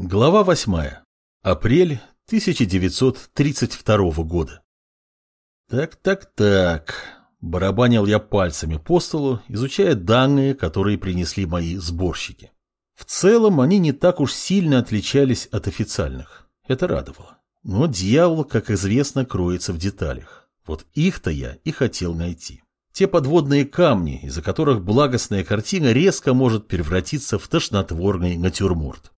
Глава 8. Апрель 1932 года. Так-так-так. Барабанил я пальцами по столу, изучая данные, которые принесли мои сборщики. В целом они не так уж сильно отличались от официальных. Это радовало. Но дьявол, как известно, кроется в деталях. Вот их-то я и хотел найти. Те подводные камни, из-за которых благостная картина резко может превратиться в тошнотворный натюрморт.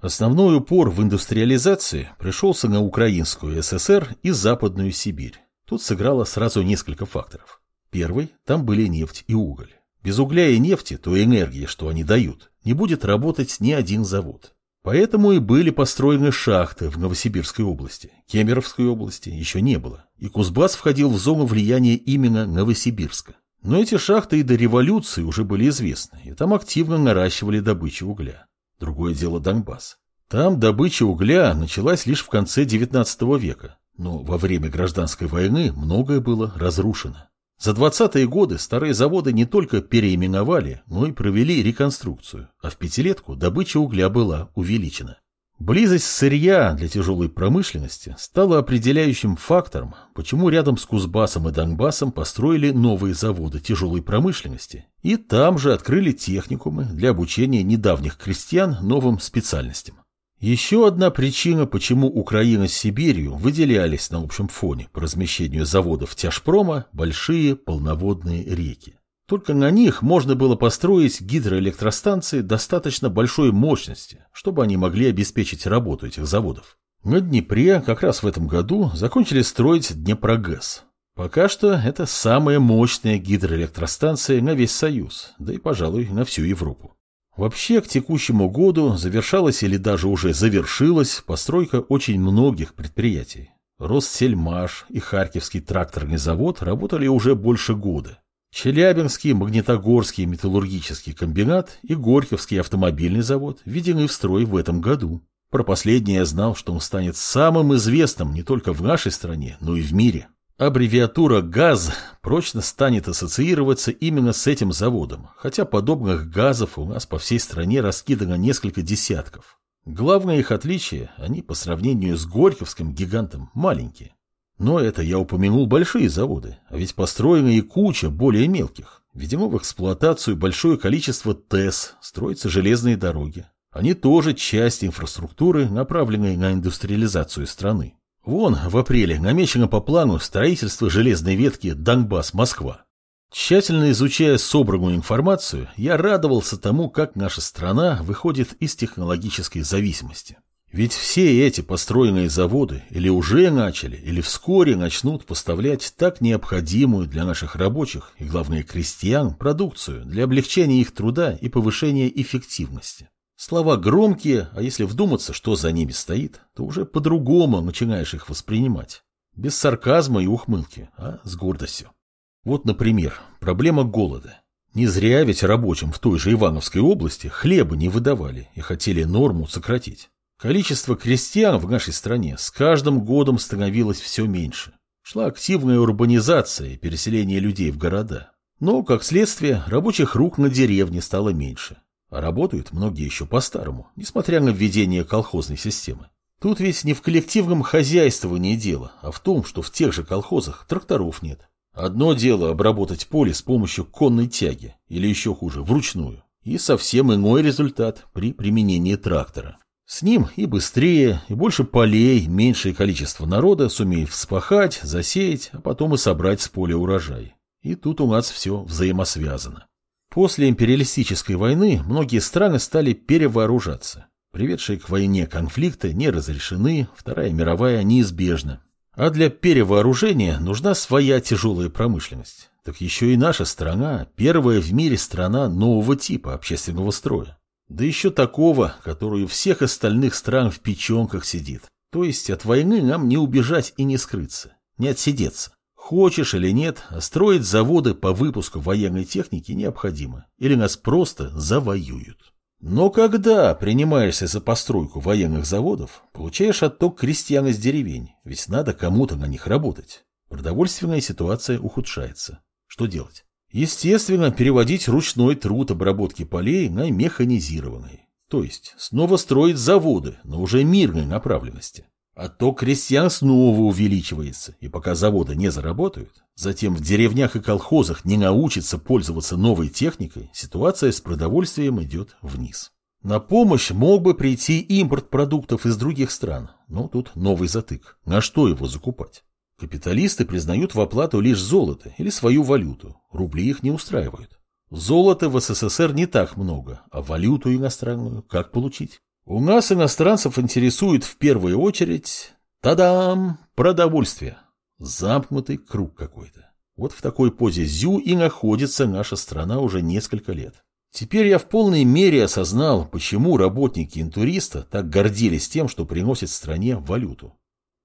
Основной упор в индустриализации пришелся на Украинскую ССР и Западную Сибирь. Тут сыграло сразу несколько факторов. Первый – там были нефть и уголь. Без угля и нефти, той энергии, что они дают, не будет работать ни один завод. Поэтому и были построены шахты в Новосибирской области. Кемеровской области еще не было. И Кузбасс входил в зону влияния именно Новосибирска. Но эти шахты и до революции уже были известны, и там активно наращивали добычу угля. Другое дело Донбасс. Там добыча угля началась лишь в конце XIX века, но во время гражданской войны многое было разрушено. За 20-е годы старые заводы не только переименовали, но и провели реконструкцию, а в пятилетку добыча угля была увеличена. Близость сырья для тяжелой промышленности стала определяющим фактором, почему рядом с Кузбассом и Донбассом построили новые заводы тяжелой промышленности, и там же открыли техникумы для обучения недавних крестьян новым специальностям. Еще одна причина, почему Украина с Сибирью выделялись на общем фоне по размещению заводов тяжпрома – большие полноводные реки. Только на них можно было построить гидроэлектростанции достаточно большой мощности, чтобы они могли обеспечить работу этих заводов. На Днепре как раз в этом году закончили строить Днепрогэс. Пока что это самая мощная гидроэлектростанция на весь Союз, да и, пожалуй, на всю Европу. Вообще, к текущему году завершалась или даже уже завершилась постройка очень многих предприятий. Россельмаш и Харьковский тракторный завод работали уже больше года. Челябинский Магнитогорский металлургический комбинат и Горьковский автомобильный завод введены в строй в этом году. Про последнее я знал, что он станет самым известным не только в нашей стране, но и в мире. Аббревиатура «ГАЗ» прочно станет ассоциироваться именно с этим заводом, хотя подобных газов у нас по всей стране раскидано несколько десятков. Главное их отличие – они по сравнению с Горьковским гигантом маленькие. Но это я упомянул большие заводы, а ведь построена и куча более мелких. Видимо, в эксплуатацию большое количество ТЭС, строятся железные дороги. Они тоже часть инфраструктуры, направленной на индустриализацию страны. Вон, в апреле намечено по плану строительство железной ветки Донбасс-Москва. Тщательно изучая собранную информацию, я радовался тому, как наша страна выходит из технологической зависимости. Ведь все эти построенные заводы или уже начали, или вскоре начнут поставлять так необходимую для наших рабочих и, главное, крестьян продукцию для облегчения их труда и повышения эффективности. Слова громкие, а если вдуматься, что за ними стоит, то уже по-другому начинаешь их воспринимать. Без сарказма и ухмылки, а с гордостью. Вот, например, проблема голода. Не зря ведь рабочим в той же Ивановской области хлеба не выдавали и хотели норму сократить. Количество крестьян в нашей стране с каждым годом становилось все меньше. Шла активная урбанизация и переселение людей в города. Но, как следствие, рабочих рук на деревне стало меньше. А работают многие еще по-старому, несмотря на введение колхозной системы. Тут ведь не в коллективном хозяйствовании дело, а в том, что в тех же колхозах тракторов нет. Одно дело обработать поле с помощью конной тяги, или еще хуже, вручную. И совсем иной результат при применении трактора. С ним и быстрее, и больше полей, меньшее количество народа сумеет вспахать, засеять, а потом и собрать с поля урожай. И тут у нас все взаимосвязано. После империалистической войны многие страны стали перевооружаться. Приведшие к войне конфликты не разрешены, Вторая мировая неизбежна. А для перевооружения нужна своя тяжелая промышленность. Так еще и наша страна – первая в мире страна нового типа общественного строя. Да еще такого, который у всех остальных стран в печенках сидит. То есть от войны нам не убежать и не скрыться, не отсидеться. Хочешь или нет, строить заводы по выпуску военной техники необходимо, или нас просто завоюют. Но когда принимаешься за постройку военных заводов, получаешь отток крестьян из деревень, ведь надо кому-то на них работать. Продовольственная ситуация ухудшается. Что делать? Естественно, переводить ручной труд обработки полей на механизированный. То есть снова строить заводы, но уже мирной направленности. А то крестьян снова увеличивается, и пока заводы не заработают, затем в деревнях и колхозах не научатся пользоваться новой техникой, ситуация с продовольствием идет вниз. На помощь мог бы прийти импорт продуктов из других стран, но тут новый затык. На что его закупать? Капиталисты признают в оплату лишь золото или свою валюту, рубли их не устраивают. Золота в СССР не так много, а валюту иностранную как получить? У нас иностранцев интересует в первую очередь, тадам, продовольствие. Замкнутый круг какой-то. Вот в такой позе зю и находится наша страна уже несколько лет. Теперь я в полной мере осознал, почему работники интуриста так гордились тем, что приносят стране валюту.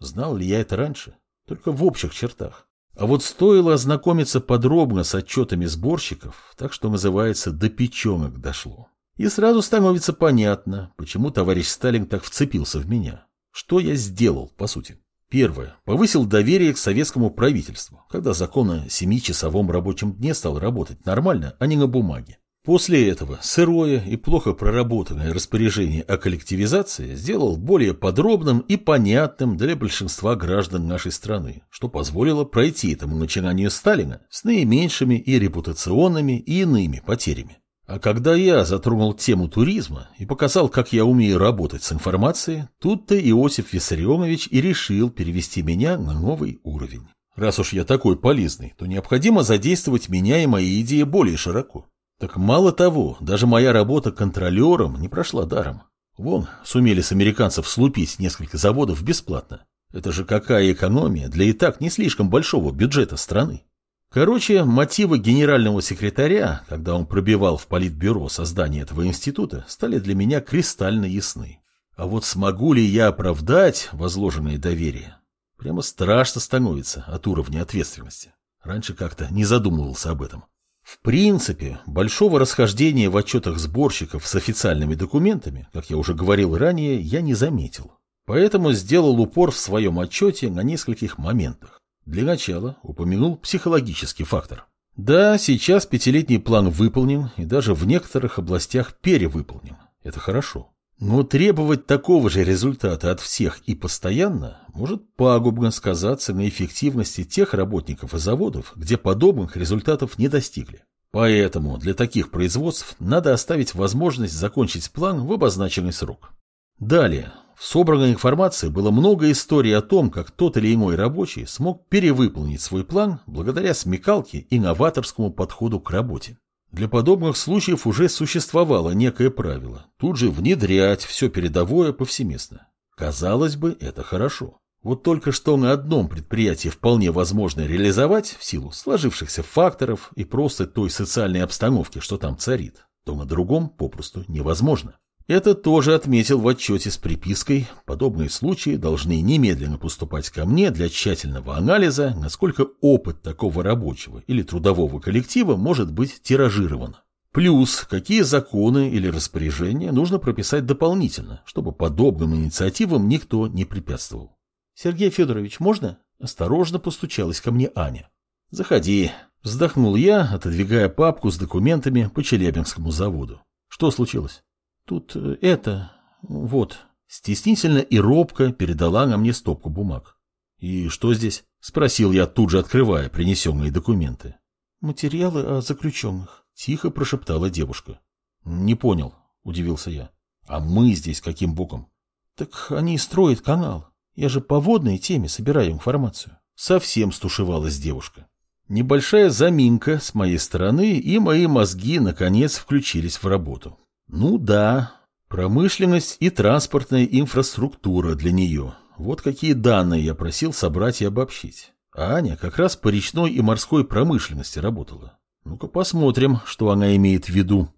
Знал ли я это раньше? Только в общих чертах. А вот стоило ознакомиться подробно с отчетами сборщиков, так что называется до печенок дошло. И сразу становится понятно, почему товарищ Сталин так вцепился в меня. Что я сделал, по сути? Первое. Повысил доверие к советскому правительству, когда закон о семичасовом рабочем дне стал работать нормально, а не на бумаге. После этого сырое и плохо проработанное распоряжение о коллективизации сделал более подробным и понятным для большинства граждан нашей страны, что позволило пройти этому начинанию Сталина с наименьшими и репутационными и иными потерями. А когда я затронул тему туризма и показал, как я умею работать с информацией, тут-то Иосиф Виссарионович и решил перевести меня на новый уровень. Раз уж я такой полезный, то необходимо задействовать меня и мои идеи более широко. Так мало того, даже моя работа контролером не прошла даром. Вон, сумели с американцев слупить несколько заводов бесплатно. Это же какая экономия для и так не слишком большого бюджета страны. Короче, мотивы генерального секретаря, когда он пробивал в политбюро создание этого института, стали для меня кристально ясны. А вот смогу ли я оправдать возложенное доверие? Прямо страшно становится от уровня ответственности. Раньше как-то не задумывался об этом. В принципе, большого расхождения в отчетах сборщиков с официальными документами, как я уже говорил ранее, я не заметил. Поэтому сделал упор в своем отчете на нескольких моментах. Для начала упомянул психологический фактор. Да, сейчас пятилетний план выполнен и даже в некоторых областях перевыполнен. Это хорошо. Но требовать такого же результата от всех и постоянно может пагубно сказаться на эффективности тех работников и заводов, где подобных результатов не достигли. Поэтому для таких производств надо оставить возможность закончить план в обозначенный срок. Далее, в собранной информации было много историй о том, как тот или иной рабочий смог перевыполнить свой план благодаря смекалке и новаторскому подходу к работе. Для подобных случаев уже существовало некое правило – тут же внедрять все передовое повсеместно. Казалось бы, это хорошо. Вот только что на одном предприятии вполне возможно реализовать в силу сложившихся факторов и просто той социальной обстановки, что там царит, то на другом попросту невозможно. Это тоже отметил в отчете с припиской. Подобные случаи должны немедленно поступать ко мне для тщательного анализа, насколько опыт такого рабочего или трудового коллектива может быть тиражирован. Плюс, какие законы или распоряжения нужно прописать дополнительно, чтобы подобным инициативам никто не препятствовал. «Сергей Федорович, можно?» Осторожно постучалась ко мне Аня. «Заходи», — вздохнул я, отодвигая папку с документами по Челябинскому заводу. «Что случилось?» Тут э, это... Вот. Стеснительно и робко передала на мне стопку бумаг. «И что здесь?» — спросил я, тут же открывая принесенные документы. «Материалы о заключенных», — тихо прошептала девушка. «Не понял», — удивился я. «А мы здесь каким боком?» «Так они строят канал. Я же по водной теме собираю информацию». Совсем стушевалась девушка. Небольшая заминка с моей стороны, и мои мозги, наконец, включились в работу. Ну да, промышленность и транспортная инфраструктура для нее. Вот какие данные я просил собрать и обобщить. А Аня как раз по речной и морской промышленности работала. Ну-ка посмотрим, что она имеет в виду.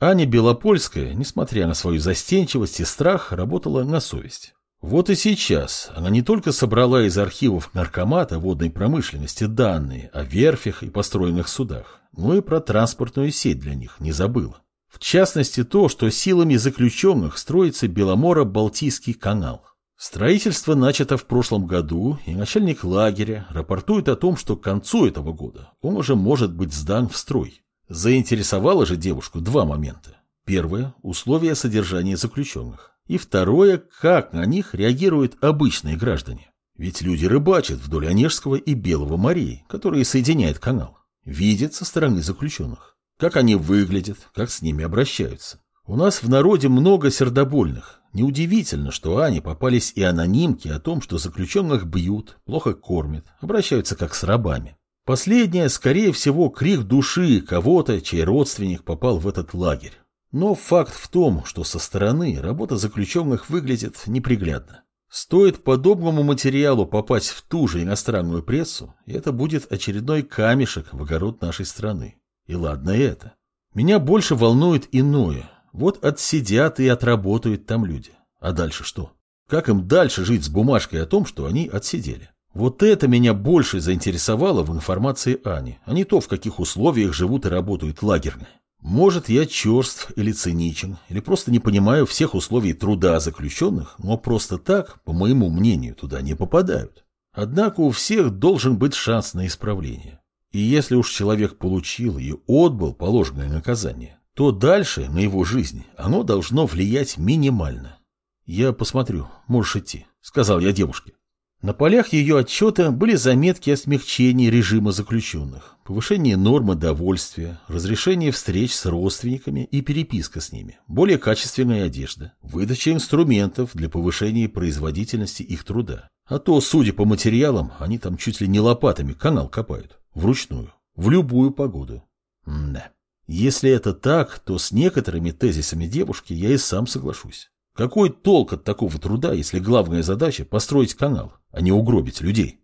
Аня Белопольская, несмотря на свою застенчивость и страх, работала на совесть. Вот и сейчас она не только собрала из архивов наркомата водной промышленности данные о верфях и построенных судах, но и про транспортную сеть для них не забыла. В частности, то, что силами заключенных строится Беломоро-Балтийский канал. Строительство начато в прошлом году, и начальник лагеря рапортует о том, что к концу этого года он уже может быть сдан в строй. Заинтересовало же девушку два момента. Первое – условия содержания заключенных. И второе – как на них реагируют обычные граждане. Ведь люди рыбачат вдоль Онежского и Белого морей, которые соединяют канал. Видят со стороны заключенных. Как они выглядят, как с ними обращаются. У нас в народе много сердобольных. Неудивительно, что Ане попались и анонимки о том, что заключенных бьют, плохо кормят, обращаются как с рабами. Последнее, скорее всего, крик души кого-то, чей родственник попал в этот лагерь. Но факт в том, что со стороны работа заключенных выглядит неприглядно. Стоит подобному материалу попасть в ту же иностранную прессу, и это будет очередной камешек в огород нашей страны. И ладно это. Меня больше волнует иное. Вот отсидят и отработают там люди. А дальше что? Как им дальше жить с бумажкой о том, что они отсидели? Вот это меня больше заинтересовало в информации Ани, а не то, в каких условиях живут и работают лагерные. Может, я черств или циничен, или просто не понимаю всех условий труда заключенных, но просто так, по моему мнению, туда не попадают. Однако у всех должен быть шанс на исправление. И если уж человек получил и отбыл положенное наказание, то дальше на его жизнь оно должно влиять минимально. «Я посмотрю, можешь идти», — сказал я девушке. На полях ее отчета были заметки о смягчении режима заключенных, повышении нормы довольствия, разрешении встреч с родственниками и переписка с ними, более качественная одежда, выдача инструментов для повышения производительности их труда. А то, судя по материалам, они там чуть ли не лопатами канал копают, вручную, в любую погоду. М да. Если это так, то с некоторыми тезисами девушки я и сам соглашусь. Какой толк от такого труда, если главная задача – построить канал, а не угробить людей?